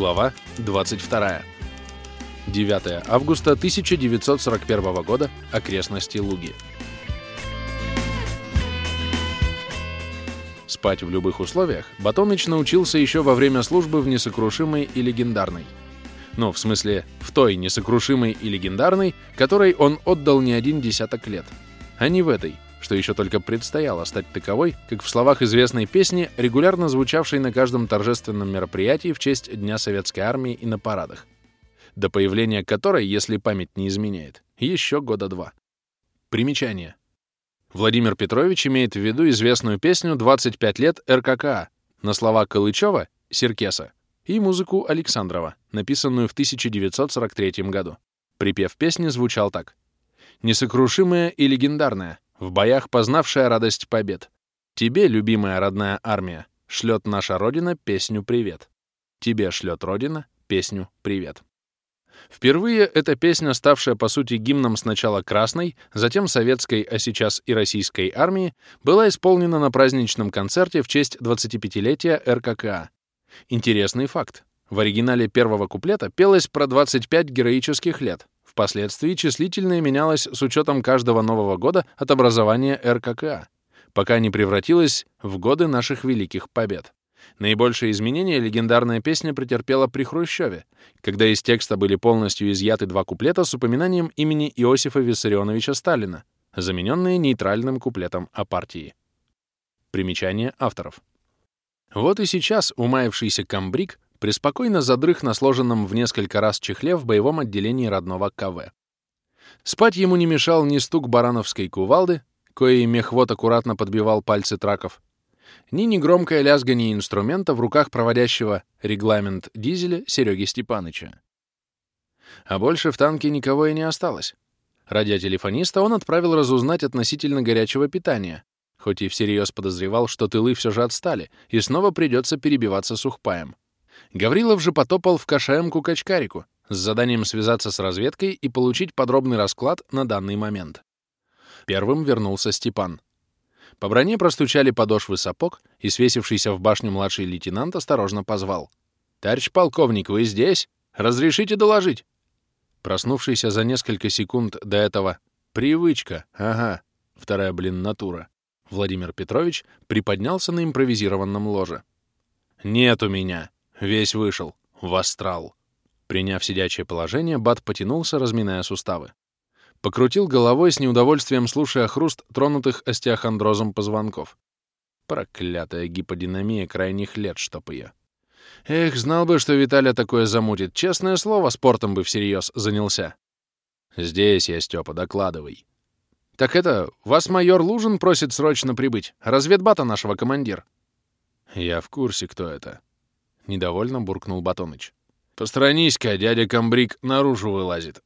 Глава 22. 9 августа 1941 года. Окрестности Луги. Спать в любых условиях Батоныч научился еще во время службы в несокрушимой и легендарной. Ну, в смысле, в той несокрушимой и легендарной, которой он отдал не один десяток лет, а не в этой, что еще только предстояло стать таковой, как в словах известной песни, регулярно звучавшей на каждом торжественном мероприятии в честь Дня Советской Армии и на парадах, до появления которой, если память не изменяет, еще года два. Примечание. Владимир Петрович имеет в виду известную песню «25 лет РККА» на слова Калычева, Серкеса, и музыку Александрова, написанную в 1943 году. Припев песни звучал так. «Несокрушимая и легендарная, в боях познавшая радость побед. Тебе, любимая родная армия, шлет наша Родина песню «Привет». Тебе шлет Родина песню «Привет». Впервые эта песня, ставшая по сути гимном сначала Красной, затем Советской, а сейчас и Российской армии, была исполнена на праздничном концерте в честь 25-летия РККА. Интересный факт. В оригинале первого куплета пелось про 25 героических лет, Впоследствии числительное менялось с учетом каждого Нового года от образования РККА, пока не превратилось в годы наших великих побед. Наибольшее изменение легендарная песня претерпела при Хрущеве, когда из текста были полностью изъяты два куплета с упоминанием имени Иосифа Виссарионовича Сталина, замененные нейтральным куплетом о партии. Примечание авторов. Вот и сейчас умаявшийся комбриг преспокойно задрых на сложенном в несколько раз чехле в боевом отделении родного КВ. Спать ему не мешал ни стук барановской кувалды, коей мехвод аккуратно подбивал пальцы траков, ни негромкое лязгание инструмента в руках проводящего регламент дизеля Сереги Степаныча. А больше в танке никого и не осталось. Радиотелефониста он отправил разузнать относительно горячего питания, хоть и всерьез подозревал, что тылы все же отстали, и снова придется перебиваться сухпаем. Гаврилов же потопал в Кашаемку Качкарику с заданием связаться с разведкой и получить подробный расклад на данный момент. Первым вернулся Степан. По броне простучали подошвы сапог, и свесившийся в башню младший лейтенант осторожно позвал. «Товарищ полковник, вы здесь? Разрешите доложить?» Проснувшийся за несколько секунд до этого «Привычка, ага, вторая, блин, натура», Владимир Петрович приподнялся на импровизированном ложе. «Нет у меня», Весь вышел. В астрал. Приняв сидячее положение, Бат потянулся, разминая суставы. Покрутил головой с неудовольствием, слушая хруст тронутых остеохондрозом позвонков. Проклятая гиподинамия крайних лет, чтоб ее. Эх, знал бы, что Виталя такое замутит. Честное слово, спортом бы всерьез занялся. Здесь я, Степа, докладывай. Так это, вас майор Лужин просит срочно прибыть. Разведбата нашего командир. Я в курсе, кто это. — недовольно буркнул Батоныч. «Посторонись-ка, дядя Камбрик наружу вылазит».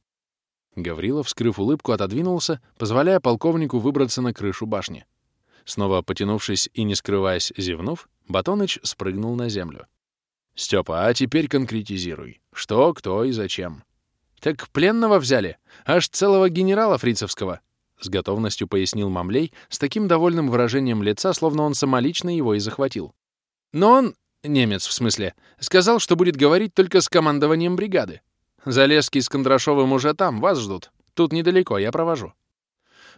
Гаврилов, скрыв улыбку, отодвинулся, позволяя полковнику выбраться на крышу башни. Снова потянувшись и не скрываясь, зевнув, Батоныч спрыгнул на землю. «Стёпа, а теперь конкретизируй. Что, кто и зачем?» «Так пленного взяли. Аж целого генерала фрицевского», — с готовностью пояснил Мамлей, с таким довольным выражением лица, словно он самолично его и захватил. «Но он Немец, в смысле. Сказал, что будет говорить только с командованием бригады. Залезки с Кондрашовым уже там, вас ждут. Тут недалеко, я провожу.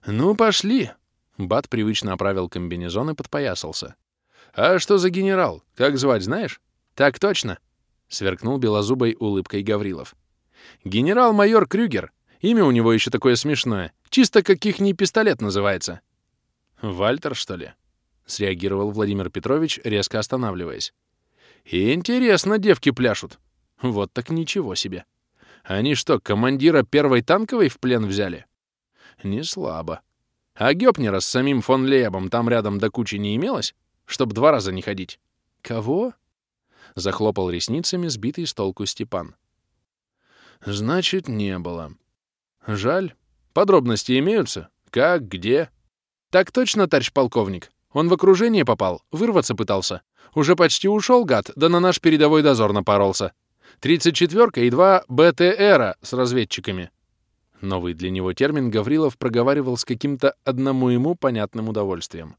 Ну, пошли. Бат привычно оправил комбинезон и подпоясался. А что за генерал? Как звать, знаешь? Так точно. Сверкнул белозубой улыбкой Гаврилов. Генерал-майор Крюгер. Имя у него еще такое смешное. Чисто каких-ни пистолет называется. Вальтер, что ли? Среагировал Владимир Петрович, резко останавливаясь. И интересно девки пляшут. Вот так ничего себе. Они что, командира первой танковой в плен взяли? Не слабо. А Гёпнера с самим фон Леебом там рядом до кучи не имелось? Чтоб два раза не ходить. Кого? Захлопал ресницами сбитый с толку Степан. Значит, не было. Жаль. Подробности имеются? Как, где? Так точно, товарищ полковник. Он в окружение попал, вырваться пытался. Уже почти ушел, гад, да на наш передовой дозор напоролся. Тридцать четверка и два БТРа с разведчиками. Новый для него термин Гаврилов проговаривал с каким-то одному ему понятным удовольствием.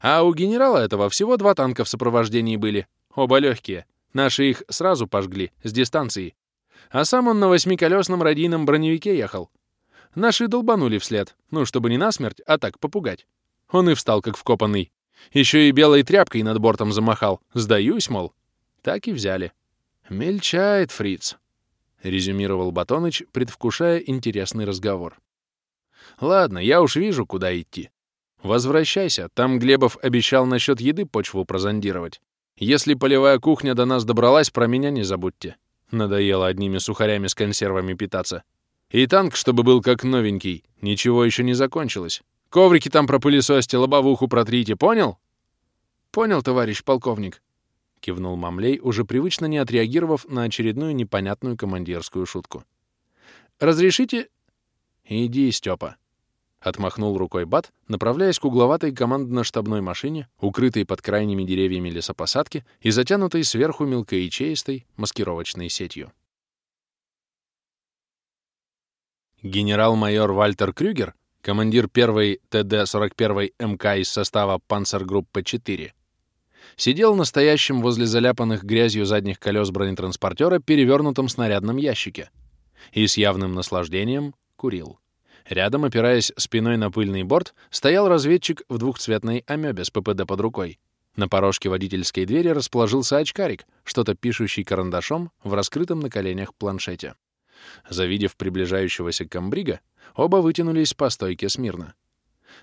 А у генерала этого всего два танка в сопровождении были. Оба легкие. Наши их сразу пожгли, с дистанции. А сам он на восьмиколесном радийном броневике ехал. Наши долбанули вслед, ну, чтобы не насмерть, а так, попугать. Он и встал, как вкопанный. Еще и белой тряпкой над бортом замахал. Сдаюсь, мол. Так и взяли. «Мельчает фриц», — резюмировал Батоныч, предвкушая интересный разговор. «Ладно, я уж вижу, куда идти. Возвращайся, там Глебов обещал насчет еды почву прозондировать. Если полевая кухня до нас добралась, про меня не забудьте. Надоело одними сухарями с консервами питаться. И танк, чтобы был как новенький. Ничего еще не закончилось. Коврики там пропылесосьте, лобовуху протрите, понял? Понял, товарищ полковник. Кивнул Мамлей, уже привычно не отреагировав на очередную непонятную командирскую шутку. «Разрешите?» «Иди, Степа», — отмахнул рукой Бат, направляясь к угловатой командно-штабной машине, укрытой под крайними деревьями лесопосадки и затянутой сверху мелкоячеистой маскировочной сетью. Генерал-майор Вальтер Крюгер командир 1-й ТД-41 МК из состава Панцергруппы 4, сидел настоящим возле заляпанных грязью задних колес бронетранспортера перевернутом снарядном ящике и с явным наслаждением курил. Рядом, опираясь спиной на пыльный борт, стоял разведчик в двухцветной амебе с ППД под рукой. На порожке водительской двери расположился очкарик, что-то пишущий карандашом в раскрытом на коленях планшете. Завидев приближающегося комбрига, оба вытянулись по стойке смирно.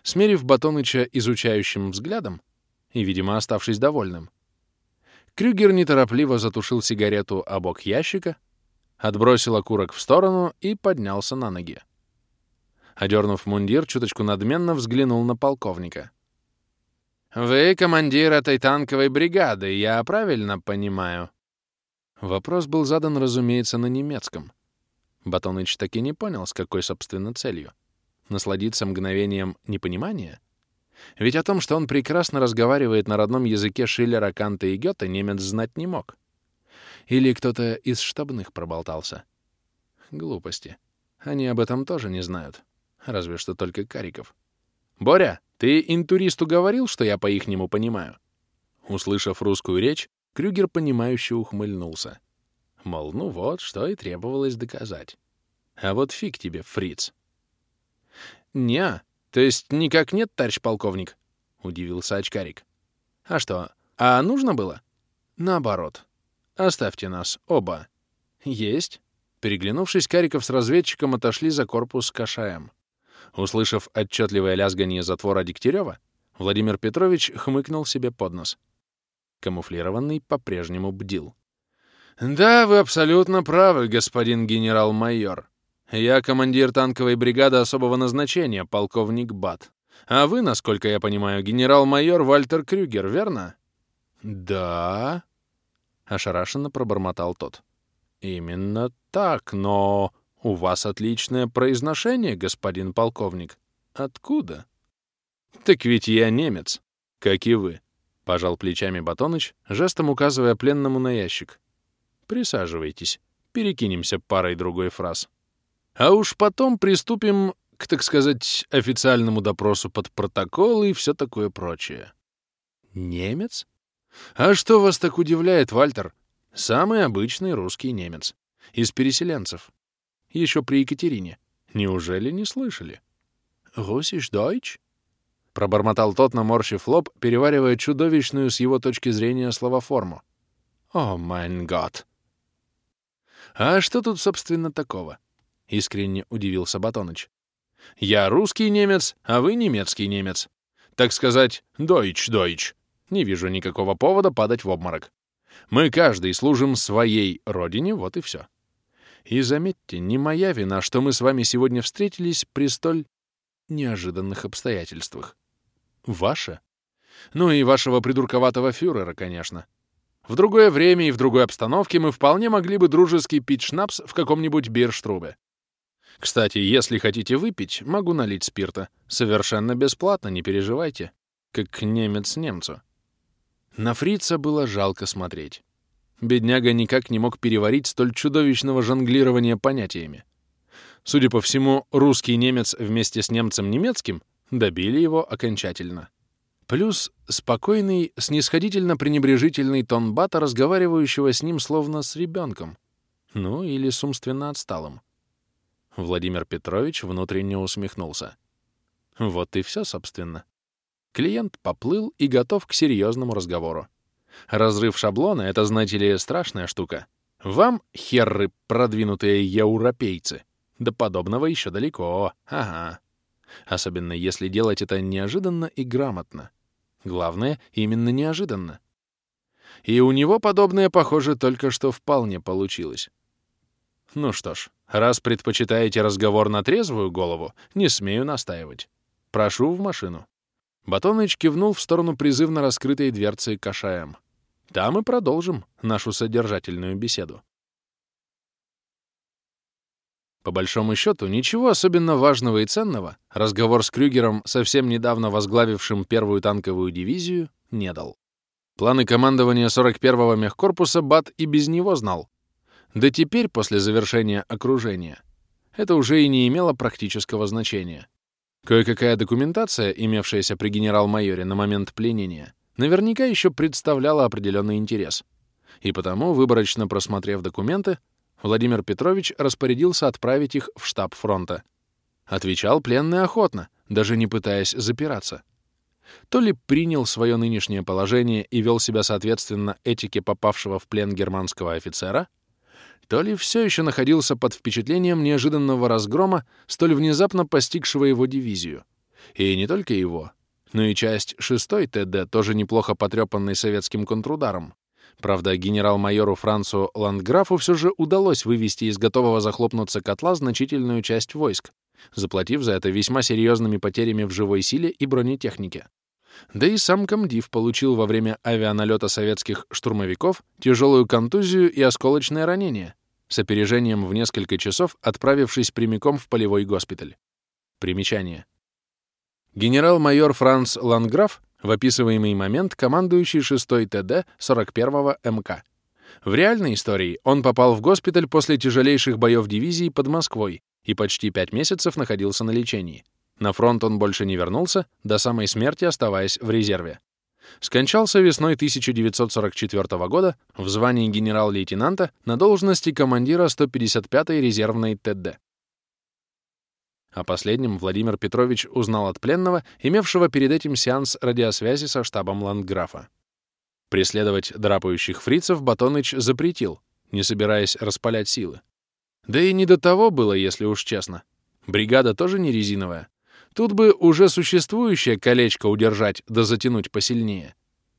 Смерив Батоныча изучающим взглядом и, видимо, оставшись довольным, Крюгер неторопливо затушил сигарету о бок ящика, отбросил окурок в сторону и поднялся на ноги. Одернув мундир, чуточку надменно взглянул на полковника. «Вы командир этой танковой бригады, я правильно понимаю?» Вопрос был задан, разумеется, на немецком — Батоныч так и не понял, с какой, собственно, целью. Насладиться мгновением непонимания? Ведь о том, что он прекрасно разговаривает на родном языке Шиллера, Канта и Гёте, немец знать не мог. Или кто-то из штабных проболтался. Глупости. Они об этом тоже не знают. Разве что только Кариков. «Боря, ты интуристу говорил, что я по-ихнему понимаю?» Услышав русскую речь, Крюгер, понимающе ухмыльнулся. Мол, ну вот, что и требовалось доказать. А вот фиг тебе, фриц. «Не, то есть никак нет, товарищ полковник?» — удивился очкарик. «А что, а нужно было?» «Наоборот. Оставьте нас, оба». «Есть». Переглянувшись, Кариков с разведчиком отошли за корпус КШМ. Услышав отчетливое лязганье затвора Дегтярева, Владимир Петрович хмыкнул себе под нос. Камуфлированный по-прежнему бдил. «Да, вы абсолютно правы, господин генерал-майор. Я командир танковой бригады особого назначения, полковник Бат. А вы, насколько я понимаю, генерал-майор Вальтер Крюгер, верно?» «Да», — ошарашенно пробормотал тот. «Именно так, но у вас отличное произношение, господин полковник. Откуда?» «Так ведь я немец, как и вы», — пожал плечами Батоныч, жестом указывая пленному на ящик. Присаживайтесь, перекинемся парой-другой фраз. А уж потом приступим к, так сказать, официальному допросу под протокол и все такое прочее. Немец? А что вас так удивляет, Вальтер? Самый обычный русский немец. Из переселенцев. Еще при Екатерине. Неужели не слышали? «Русиш Дойч?» Пробормотал тот, наморщив лоб, переваривая чудовищную с его точки зрения словоформу. «О, майн гад!» «А что тут, собственно, такого?» — искренне удивился Батоныч. «Я русский немец, а вы немецкий немец. Так сказать, дойч, дойч. Не вижу никакого повода падать в обморок. Мы каждый служим своей родине, вот и все. И заметьте, не моя вина, что мы с вами сегодня встретились при столь неожиданных обстоятельствах. Ваша? Ну и вашего придурковатого фюрера, конечно. В другое время и в другой обстановке мы вполне могли бы дружески пить шнапс в каком-нибудь бирштрубе. Кстати, если хотите выпить, могу налить спирта. Совершенно бесплатно, не переживайте. Как немец немцу. На фрица было жалко смотреть. Бедняга никак не мог переварить столь чудовищного жонглирования понятиями. Судя по всему, русский немец вместе с немцем немецким добили его окончательно. Плюс спокойный, снисходительно-пренебрежительный тон Бата, разговаривающего с ним словно с ребенком. Ну, или с умственно отсталым. Владимир Петрович внутренне усмехнулся. Вот и все, собственно. Клиент поплыл и готов к серьезному разговору. Разрыв шаблона — это, знаете ли, страшная штука. Вам, херры, продвинутые европейцы, до подобного еще далеко. Ага. Особенно если делать это неожиданно и грамотно. Главное, именно неожиданно. И у него подобное, похоже, только что вполне получилось. Ну что ж, раз предпочитаете разговор на трезвую голову, не смею настаивать. Прошу в машину. Батоныч кивнул в сторону призывно раскрытой дверцы кашаем. Там и продолжим нашу содержательную беседу. По большому счету, ничего особенно важного и ценного разговор с Крюгером, совсем недавно возглавившим первую танковую дивизию, не дал. Планы командования 41-го мехкорпуса Бат и без него знал. Да теперь, после завершения окружения, это уже и не имело практического значения. Кое-какая документация, имевшаяся при генерал-майоре на момент пленения, наверняка еще представляла определенный интерес. И потому, выборочно просмотрев документы, Владимир Петрович распорядился отправить их в штаб фронта. Отвечал пленный охотно, даже не пытаясь запираться. То ли принял свое нынешнее положение и вел себя соответственно этике попавшего в плен германского офицера, то ли все еще находился под впечатлением неожиданного разгрома, столь внезапно постигшего его дивизию. И не только его, но и часть 6-й ТД, тоже неплохо потрепанной советским контрударом. Правда, генерал-майору Францу Ландграфу все же удалось вывести из готового захлопнуться котла значительную часть войск, заплатив за это весьма серьезными потерями в живой силе и бронетехнике. Да и сам комдив получил во время авианалета советских штурмовиков тяжелую контузию и осколочное ранение, с опережением в несколько часов отправившись прямиком в полевой госпиталь. Примечание. Генерал-майор Франц Ланграф в описываемый момент командующий 6-й ТД 41-го МК. В реальной истории он попал в госпиталь после тяжелейших боев дивизии под Москвой и почти пять месяцев находился на лечении. На фронт он больше не вернулся, до самой смерти оставаясь в резерве. Скончался весной 1944 года в звании генерал-лейтенанта на должности командира 155-й резервной ТД. О последнем Владимир Петрович узнал от пленного, имевшего перед этим сеанс радиосвязи со штабом ландграфа. Преследовать драпающих фрицев Батоныч запретил, не собираясь распалять силы. Да и не до того было, если уж честно. Бригада тоже не резиновая. Тут бы уже существующее колечко удержать да затянуть посильнее.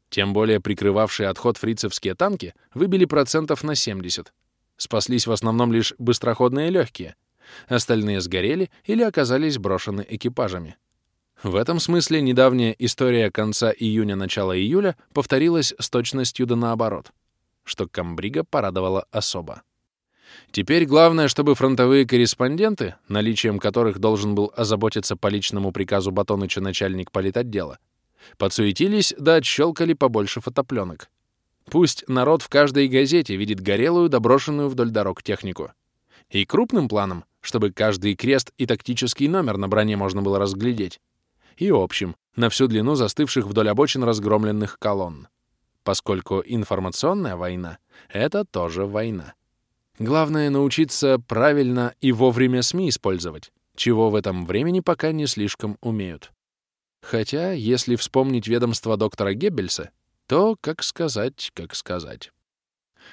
Тем более прикрывавшие отход фрицевские танки выбили процентов на 70. Спаслись в основном лишь быстроходные легкие, Остальные сгорели или оказались брошены экипажами. В этом смысле недавняя история конца июня-начала июля повторилась с точностью да наоборот, что Камбрига порадовала особо. Теперь главное, чтобы фронтовые корреспонденты, наличием которых должен был озаботиться по личному приказу Батоныча начальник политотдела, подсуетились да отщелкали побольше фотопленок. Пусть народ в каждой газете видит горелую, доброшенную вдоль дорог технику. И крупным планом чтобы каждый крест и тактический номер на броне можно было разглядеть, и общим, на всю длину застывших вдоль обочин разгромленных колонн. Поскольку информационная война — это тоже война. Главное — научиться правильно и вовремя СМИ использовать, чего в этом времени пока не слишком умеют. Хотя, если вспомнить ведомство доктора Геббельса, то, как сказать, как сказать.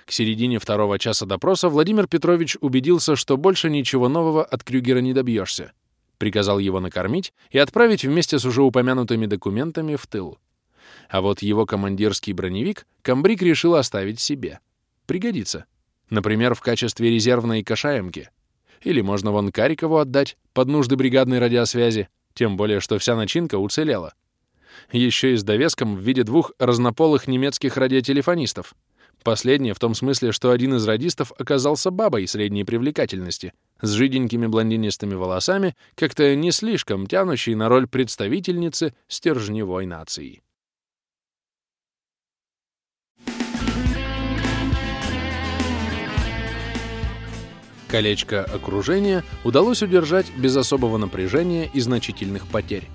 К середине второго часа допроса Владимир Петрович убедился, что больше ничего нового от Крюгера не добьешься. Приказал его накормить и отправить вместе с уже упомянутыми документами в тыл. А вот его командирский броневик Камбрик решил оставить себе. Пригодится. Например, в качестве резервной кашаемки. Или можно вон Карикову отдать под нужды бригадной радиосвязи, тем более, что вся начинка уцелела. Еще и с довеском в виде двух разнополых немецких радиотелефонистов — Последнее в том смысле, что один из радистов оказался бабой средней привлекательности, с жиденькими блондинистыми волосами, как-то не слишком тянущей на роль представительницы стержневой нации. Колечко окружения удалось удержать без особого напряжения и значительных потерь.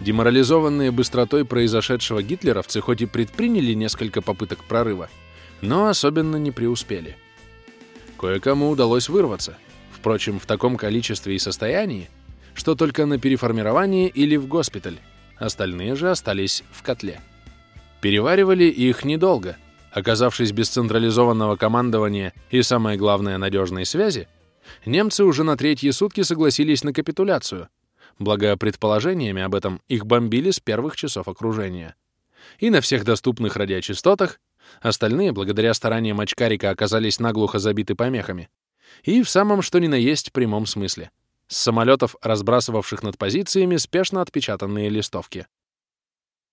Деморализованные быстротой произошедшего гитлеровцы хоть и предприняли несколько попыток прорыва, но особенно не преуспели. Кое-кому удалось вырваться, впрочем, в таком количестве и состоянии, что только на переформирование или в госпиталь, остальные же остались в котле. Переваривали их недолго. Оказавшись без централизованного командования и, самое главное, надежной связи, немцы уже на третьи сутки согласились на капитуляцию. Благо, предположениями об этом их бомбили с первых часов окружения. И на всех доступных радиочастотах, остальные, благодаря стараниям очкарика, оказались наглухо забиты помехами. И в самом что ни на есть прямом смысле. С самолетов, разбрасывавших над позициями, спешно отпечатанные листовки.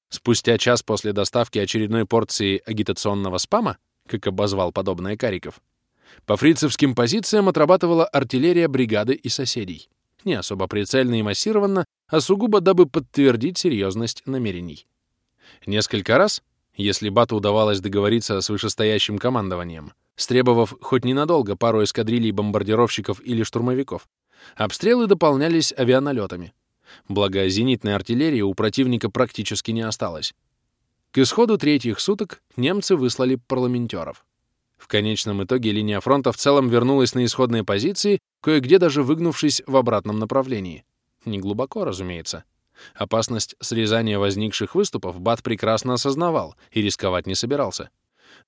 Спустя час после доставки очередной порции агитационного спама, как обозвал подобное Кариков, по фрицевским позициям отрабатывала артиллерия бригады и соседей. Не особо прицельно и массированно, а сугубо дабы подтвердить серьезность намерений. Несколько раз, если Бату удавалось договориться с вышестоящим командованием, стребовав хоть ненадолго пару эскадрилей бомбардировщиков или штурмовиков, обстрелы дополнялись авианалетами, Благо, зенитной артиллерии у противника практически не осталось. К исходу третьих суток немцы выслали парламентеров. В конечном итоге линия фронта в целом вернулась на исходные позиции, кое-где даже выгнувшись в обратном направлении. Не глубоко, разумеется. Опасность срезания возникших выступов Бат прекрасно осознавал и рисковать не собирался.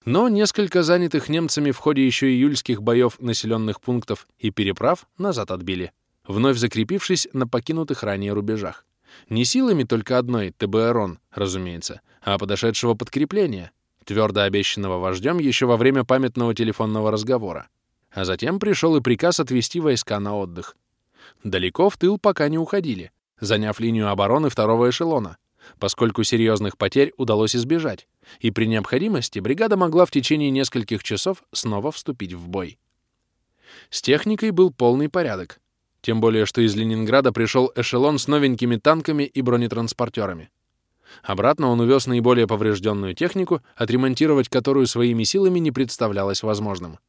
Но несколько занятых немцами в ходе еще июльских боев населенных пунктов и переправ назад отбили вновь закрепившись на покинутых ранее рубежах. Не силами только одной ТБРОН, разумеется, а подошедшего подкрепления, твердо обещанного вождем еще во время памятного телефонного разговора. А затем пришел и приказ отвести войска на отдых. Далеко в тыл пока не уходили, заняв линию обороны второго эшелона, поскольку серьезных потерь удалось избежать, и при необходимости бригада могла в течение нескольких часов снова вступить в бой. С техникой был полный порядок, тем более, что из Ленинграда пришел эшелон с новенькими танками и бронетранспортерами. Обратно он увез наиболее поврежденную технику, отремонтировать которую своими силами не представлялось возможным.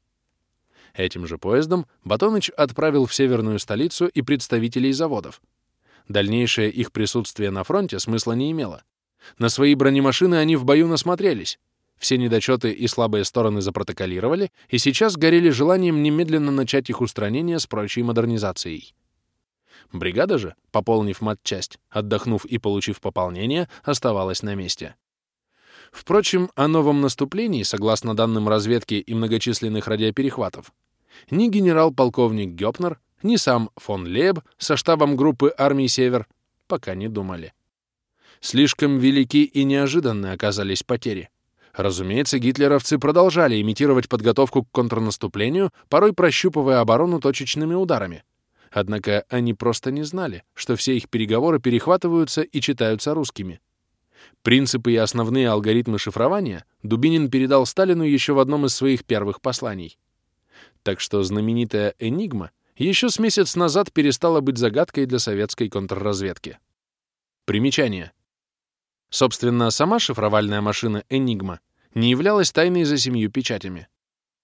Этим же поездом Батоныч отправил в северную столицу и представителей заводов. Дальнейшее их присутствие на фронте смысла не имело. На свои бронемашины они в бою насмотрелись, все недочеты и слабые стороны запротоколировали, и сейчас горели желанием немедленно начать их устранение с прочей модернизацией. Бригада же, пополнив матчасть, отдохнув и получив пополнение, оставалась на месте. Впрочем, о новом наступлении, согласно данным разведки и многочисленных радиоперехватов, ни генерал-полковник Гёпнер, ни сам фон Леб со штабом группы армий «Север» пока не думали. Слишком велики и неожиданны оказались потери. Разумеется, гитлеровцы продолжали имитировать подготовку к контрнаступлению, порой прощупывая оборону точечными ударами. Однако они просто не знали, что все их переговоры перехватываются и читаются русскими. Принципы и основные алгоритмы шифрования Дубинин передал Сталину еще в одном из своих первых посланий. Так что знаменитая «Энигма» еще с месяц назад перестала быть загадкой для советской контрразведки. Примечание. Собственно, сама шифровальная машина «Энигма» не являлась тайной за семью печатями.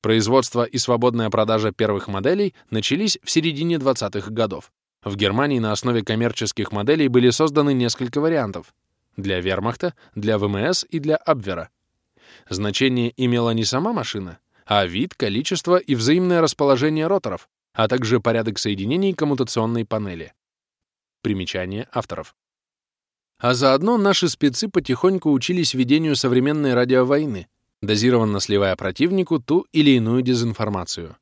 Производство и свободная продажа первых моделей начались в середине 20-х годов. В Германии на основе коммерческих моделей были созданы несколько вариантов — для вермахта, для ВМС и для Абвера. Значение имела не сама машина, а вид, количество и взаимное расположение роторов, а также порядок соединений коммутационной панели. Примечание авторов. А заодно наши спецы потихоньку учились ведению современной радиовойны, дозированно сливая противнику ту или иную дезинформацию.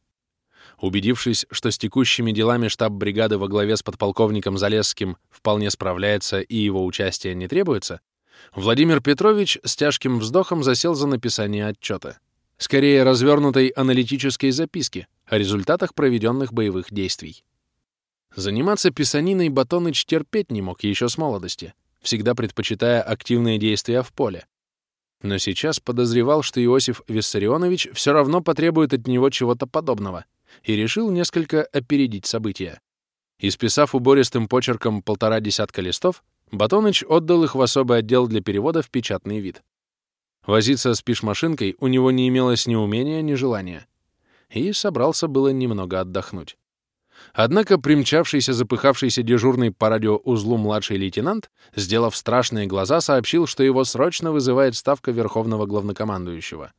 Убедившись, что с текущими делами штаб бригады во главе с подполковником Залесским вполне справляется и его участие не требуется, Владимир Петрович с тяжким вздохом засел за написание отчета. Скорее, развернутой аналитической записки о результатах проведенных боевых действий. Заниматься писаниной Батоныч терпеть не мог еще с молодости — всегда предпочитая активные действия в поле. Но сейчас подозревал, что Иосиф Виссарионович все равно потребует от него чего-то подобного, и решил несколько опередить события. Исписав убористым почерком полтора десятка листов, Батоныч отдал их в особый отдел для перевода в печатный вид. Возиться с пишмашинкой у него не имелось ни умения, ни желания. И собрался было немного отдохнуть. Однако примчавшийся запыхавшийся дежурный по радиоузлу младший лейтенант, сделав страшные глаза, сообщил, что его срочно вызывает ставка Верховного Главнокомандующего.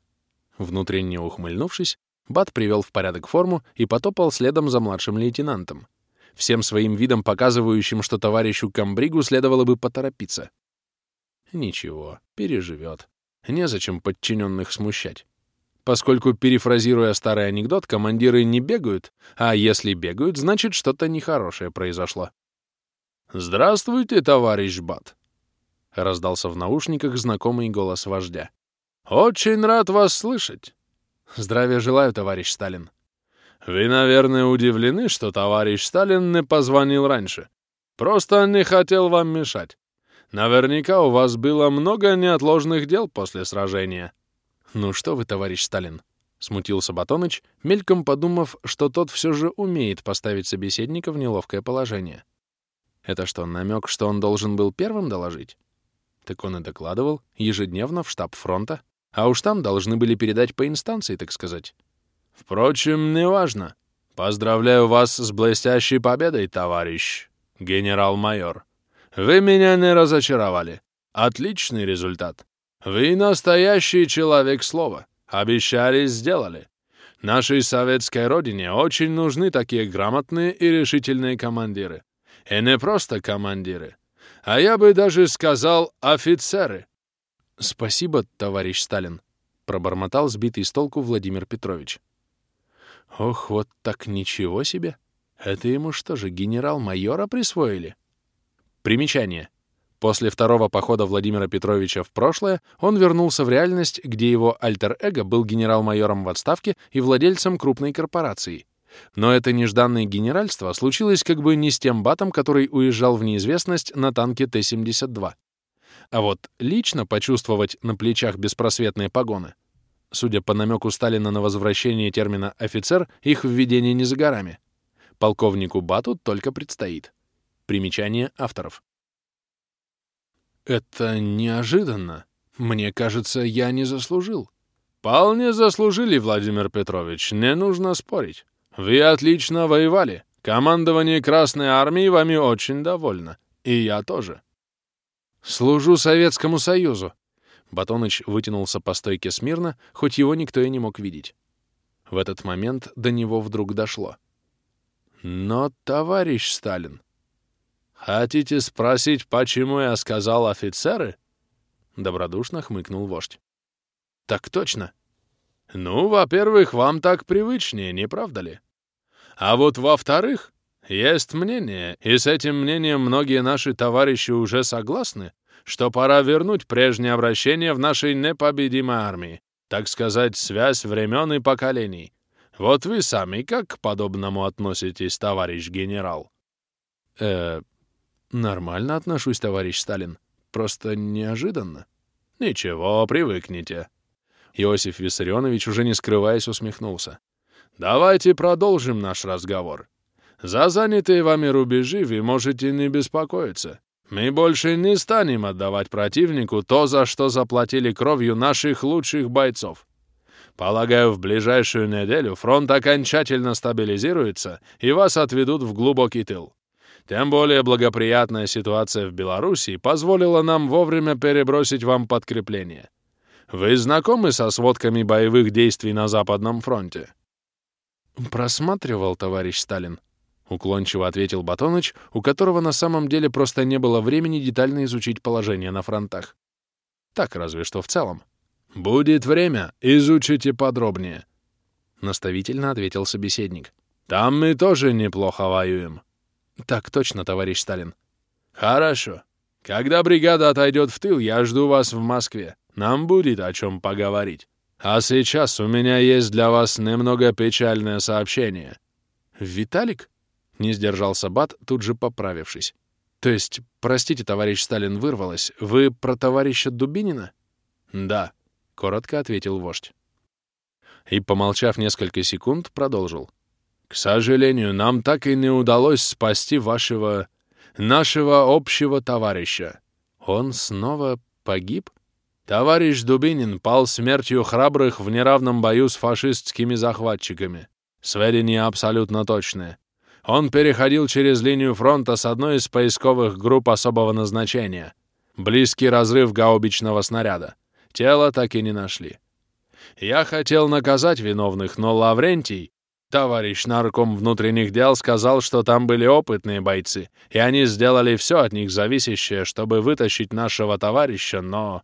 Внутренне ухмыльнувшись, Бат привел в порядок форму и потопал следом за младшим лейтенантом, всем своим видом показывающим, что товарищу Камбригу следовало бы поторопиться. Ничего, переживет. Незачем подчиненных смущать. Поскольку, перефразируя старый анекдот, командиры не бегают, а если бегают, значит, что-то нехорошее произошло. «Здравствуйте, товарищ Бат!» — раздался в наушниках знакомый голос вождя. «Очень рад вас слышать!» «Здравия желаю, товарищ Сталин!» «Вы, наверное, удивлены, что товарищ Сталин не позвонил раньше. Просто не хотел вам мешать. Наверняка у вас было много неотложных дел после сражения». «Ну что вы, товарищ Сталин?» — смутился Батоныч, мельком подумав, что тот все же умеет поставить собеседника в неловкое положение. Это что, намек, что он должен был первым доложить? Так он и докладывал, ежедневно в штаб фронта, а уж там должны были передать по инстанции, так сказать. Впрочем, неважно. Поздравляю вас с блестящей победой, товарищ генерал-майор. Вы меня не разочаровали. Отличный результат. Вы настоящий человек слова. Обещали, сделали. Нашей советской родине очень нужны такие грамотные и решительные командиры. И не просто командиры, а я бы даже сказал офицеры. Спасибо, товарищ Сталин, пробормотал сбитый с толку Владимир Петрович. Ох, вот так ничего себе. Это ему что же, генерал-майора присвоили? Примечание. После второго похода Владимира Петровича в прошлое он вернулся в реальность, где его альтер-эго был генерал-майором в отставке и владельцем крупной корпорации. Но это нежданное генеральство случилось как бы не с тем батом, который уезжал в неизвестность на танке Т-72. А вот лично почувствовать на плечах беспросветные погоны, судя по намеку Сталина на возвращение термина «офицер», их введение не за горами. Полковнику Бату только предстоит. Примечание авторов. «Это неожиданно. Мне кажется, я не заслужил». «Вполне заслужили, Владимир Петрович, не нужно спорить. Вы отлично воевали. Командование Красной Армии вами очень довольно. И я тоже». «Служу Советскому Союзу». Батоныч вытянулся по стойке смирно, хоть его никто и не мог видеть. В этот момент до него вдруг дошло. «Но, товарищ Сталин, «Хотите спросить, почему я сказал офицеры?» Добродушно хмыкнул вождь. «Так точно». «Ну, во-первых, вам так привычнее, не правда ли? А вот во-вторых, есть мнение, и с этим мнением многие наши товарищи уже согласны, что пора вернуть прежнее обращение в нашей непобедимой армии, так сказать, связь времен и поколений. Вот вы сами как к подобному относитесь, товарищ генерал?» «Э, Нормально отношусь, товарищ Сталин. Просто неожиданно. Ничего, привыкните. Иосиф Виссарионович, уже не скрываясь, усмехнулся. Давайте продолжим наш разговор. За занятые вами рубежи вы можете не беспокоиться. Мы больше не станем отдавать противнику то, за что заплатили кровью наших лучших бойцов. Полагаю, в ближайшую неделю фронт окончательно стабилизируется, и вас отведут в глубокий тыл. Тем более благоприятная ситуация в Белоруссии позволила нам вовремя перебросить вам подкрепление. Вы знакомы со сводками боевых действий на Западном фронте? Просматривал, товарищ Сталин. Уклончиво ответил Батоныч, у которого на самом деле просто не было времени детально изучить положение на фронтах. Так разве что в целом. «Будет время, изучите подробнее», — наставительно ответил собеседник. «Там мы тоже неплохо воюем. Так точно, товарищ Сталин. Хорошо. Когда бригада отойдет в тыл, я жду вас в Москве. Нам будет о чем поговорить. А сейчас у меня есть для вас немного печальное сообщение. Виталик? Не сдержался Бат, тут же поправившись. То есть, простите, товарищ Сталин, вырвалось. Вы про товарища Дубинина? Да, коротко ответил вождь. И, помолчав несколько секунд, продолжил. К сожалению, нам так и не удалось спасти вашего... нашего общего товарища. Он снова погиб? Товарищ Дубинин пал смертью храбрых в неравном бою с фашистскими захватчиками. Сведения абсолютно точные. Он переходил через линию фронта с одной из поисковых групп особого назначения. Близкий разрыв гаубичного снаряда. Тело так и не нашли. Я хотел наказать виновных, но Лаврентий, товарищ нарком внутренних дел, сказал, что там были опытные бойцы, и они сделали все от них зависящее, чтобы вытащить нашего товарища, но...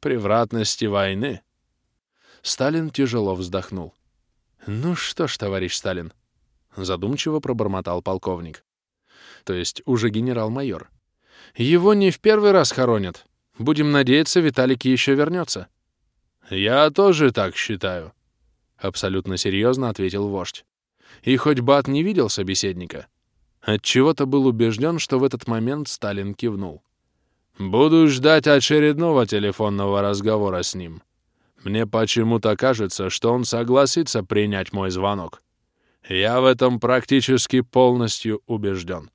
Превратности войны. Сталин тяжело вздохнул. «Ну что ж, товарищ Сталин», — задумчиво пробормотал полковник. То есть уже генерал-майор. «Его не в первый раз хоронят. Будем надеяться, Виталик еще вернется». «Я тоже так считаю», — абсолютно серьезно ответил вождь. И хоть Бат не видел собеседника, отчего-то был убежден, что в этот момент Сталин кивнул. «Буду ждать очередного телефонного разговора с ним. Мне почему-то кажется, что он согласится принять мой звонок. Я в этом практически полностью убежден».